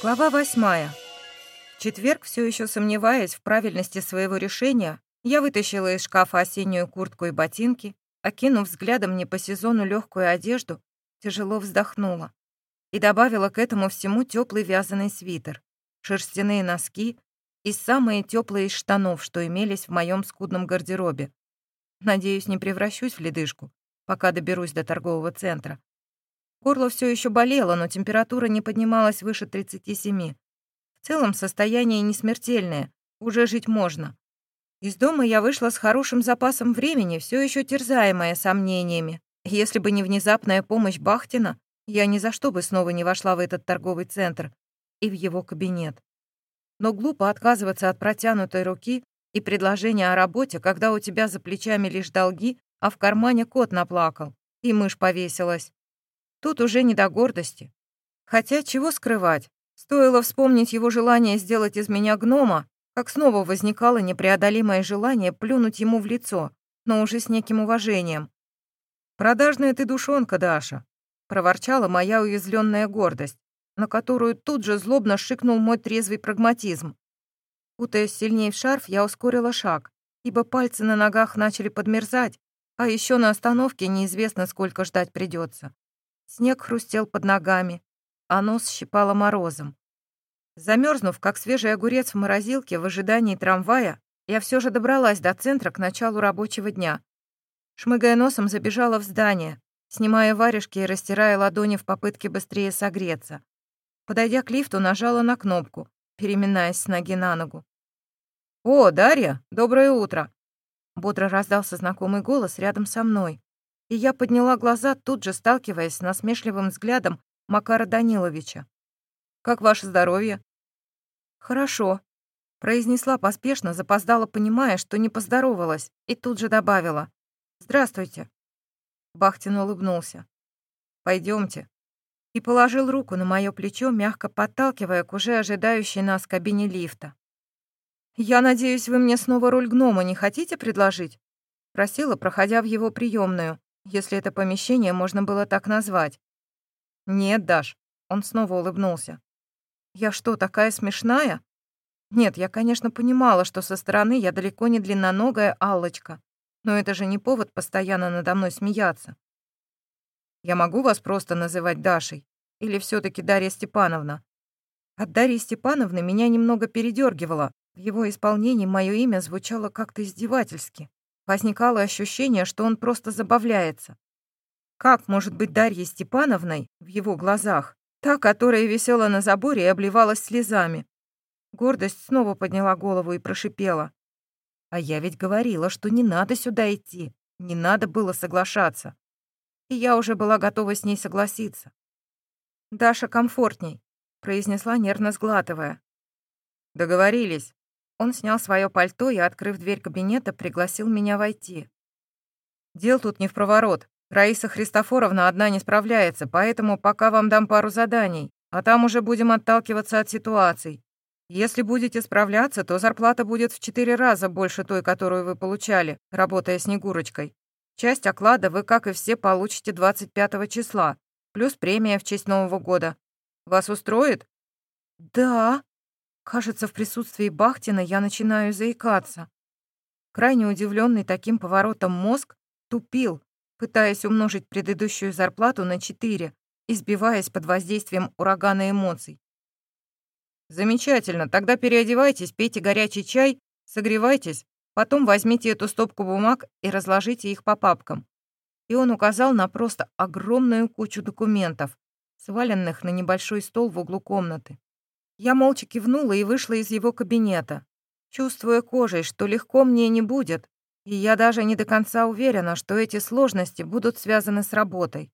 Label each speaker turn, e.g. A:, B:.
A: Глава восьмая. В четверг, все еще сомневаясь в правильности своего решения, я вытащила из шкафа осеннюю куртку и ботинки, окинув взглядом не по сезону легкую одежду, тяжело вздохнула и добавила к этому всему теплый вязаный свитер, шерстяные носки и самые теплые из штанов, что имелись в моем скудном гардеробе. Надеюсь, не превращусь в ледышку, пока доберусь до торгового центра. Горло все еще болело, но температура не поднималась выше 37. В целом состояние не смертельное, уже жить можно. Из дома я вышла с хорошим запасом времени, все еще терзаемая сомнениями. Если бы не внезапная помощь Бахтина, я ни за что бы снова не вошла в этот торговый центр и в его кабинет. Но глупо отказываться от протянутой руки и предложения о работе, когда у тебя за плечами лишь долги, а в кармане кот наплакал, и мышь повесилась. Тут уже не до гордости. Хотя чего скрывать? Стоило вспомнить его желание сделать из меня гнома, как снова возникало непреодолимое желание плюнуть ему в лицо, но уже с неким уважением. «Продажная ты душонка, Даша», — проворчала моя уязвленная гордость, на которую тут же злобно шикнул мой трезвый прагматизм. Кутаясь сильнее в шарф, я ускорила шаг, ибо пальцы на ногах начали подмерзать, а еще на остановке неизвестно, сколько ждать придется. Снег хрустел под ногами, а нос щипало морозом. Замерзнув, как свежий огурец в морозилке в ожидании трамвая, я все же добралась до центра к началу рабочего дня. Шмыгая носом, забежала в здание, снимая варежки и растирая ладони в попытке быстрее согреться. Подойдя к лифту, нажала на кнопку, переминаясь с ноги на ногу. «О, Дарья, доброе утро!» Бодро раздался знакомый голос рядом со мной и я подняла глаза, тут же сталкиваясь с насмешливым взглядом Макара Даниловича. «Как ваше здоровье?» «Хорошо», — произнесла поспешно, запоздала, понимая, что не поздоровалась, и тут же добавила. «Здравствуйте». Бахтин улыбнулся. Пойдемте. И положил руку на мое плечо, мягко подталкивая к уже ожидающей нас кабине лифта. «Я надеюсь, вы мне снова роль гнома не хотите предложить?» Просила, проходя в его приемную, если это помещение можно было так назвать. «Нет, Даш», — он снова улыбнулся. «Я что, такая смешная?» Нет, я, конечно, понимала, что со стороны я далеко не длинноногая Аллочка, но это же не повод постоянно надо мной смеяться. Я могу вас просто называть Дашей? Или все таки Дарья Степановна? От Дарьи Степановны меня немного передергивало. В его исполнении мое имя звучало как-то издевательски. Возникало ощущение, что он просто забавляется. Как может быть Дарья Степановной в его глазах? Та, которая висела на заборе и обливалась слезами. Гордость снова подняла голову и прошипела. А я ведь говорила, что не надо сюда идти, не надо было соглашаться. И я уже была готова с ней согласиться. «Даша комфортней», — произнесла, нервно сглатывая. «Договорились», он снял свое пальто и, открыв дверь кабинета, пригласил меня войти. «Дел тут не в проворот. Раиса Христофоровна одна не справляется, поэтому пока вам дам пару заданий, а там уже будем отталкиваться от ситуаций. Если будете справляться, то зарплата будет в четыре раза больше той, которую вы получали, работая Снегурочкой. Часть оклада вы, как и все, получите 25 числа, плюс премия в честь Нового года. Вас устроит?» «Да», Кажется, в присутствии Бахтина я начинаю заикаться. Крайне удивленный таким поворотом мозг тупил, пытаясь умножить предыдущую зарплату на четыре, избиваясь под воздействием урагана эмоций. «Замечательно, тогда переодевайтесь, пейте горячий чай, согревайтесь, потом возьмите эту стопку бумаг и разложите их по папкам». И он указал на просто огромную кучу документов, сваленных на небольшой стол в углу комнаты. Я молча кивнула и вышла из его кабинета, чувствуя кожей, что легко мне не будет, и я даже не до конца уверена, что эти сложности будут связаны с работой.